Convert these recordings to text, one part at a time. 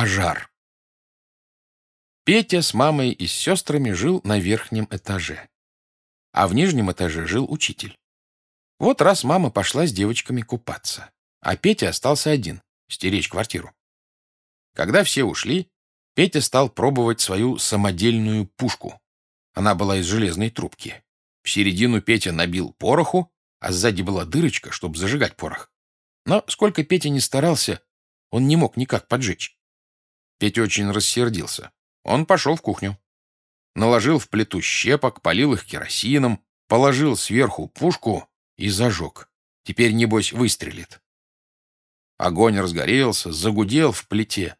Пожар. Петя с мамой и с сестрами жил на верхнем этаже. А в нижнем этаже жил учитель. Вот раз мама пошла с девочками купаться, а Петя остался один, стеречь квартиру. Когда все ушли, Петя стал пробовать свою самодельную пушку. Она была из железной трубки. В середину Петя набил пороху, а сзади была дырочка, чтобы зажигать порох. Но сколько Петя не старался, он не мог никак поджечь. Петя очень рассердился. Он пошел в кухню. Наложил в плиту щепок, полил их керосином, положил сверху пушку и зажег. Теперь, небось, выстрелит. Огонь разгорелся, загудел в плите.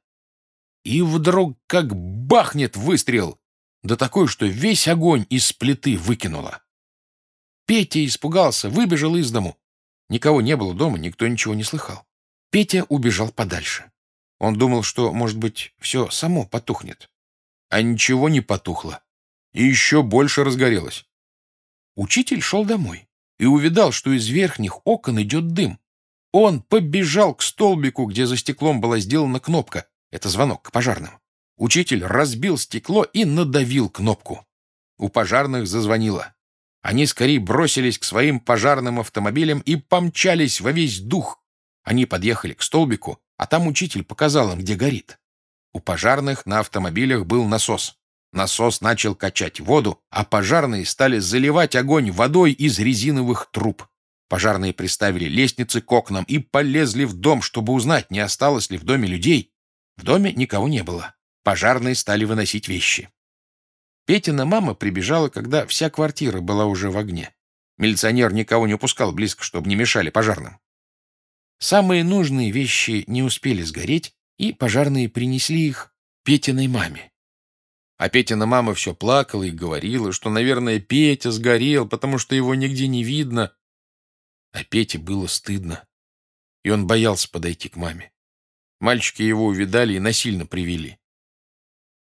И вдруг как бахнет выстрел, да такой, что весь огонь из плиты выкинуло. Петя испугался, выбежал из дому. Никого не было дома, никто ничего не слыхал. Петя убежал подальше. Он думал, что, может быть, все само потухнет. А ничего не потухло. И еще больше разгорелось. Учитель шел домой и увидал, что из верхних окон идет дым. Он побежал к столбику, где за стеклом была сделана кнопка. Это звонок к пожарным. Учитель разбил стекло и надавил кнопку. У пожарных зазвонило. Они скорее бросились к своим пожарным автомобилям и помчались во весь дух. Они подъехали к столбику, а там учитель показал им, где горит. У пожарных на автомобилях был насос. Насос начал качать воду, а пожарные стали заливать огонь водой из резиновых труб. Пожарные приставили лестницы к окнам и полезли в дом, чтобы узнать, не осталось ли в доме людей. В доме никого не было. Пожарные стали выносить вещи. Петина мама прибежала, когда вся квартира была уже в огне. Милиционер никого не упускал близко, чтобы не мешали пожарным. Самые нужные вещи не успели сгореть, и пожарные принесли их Петиной маме. А Петина мама все плакала и говорила, что, наверное, Петя сгорел, потому что его нигде не видно. А Пете было стыдно, и он боялся подойти к маме. Мальчики его увидали и насильно привели.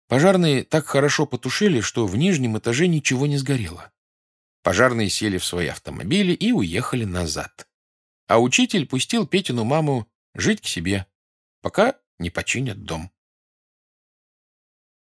Пожарные так хорошо потушили, что в нижнем этаже ничего не сгорело. Пожарные сели в свои автомобили и уехали назад. А учитель пустил Петину маму жить к себе, пока не починят дом.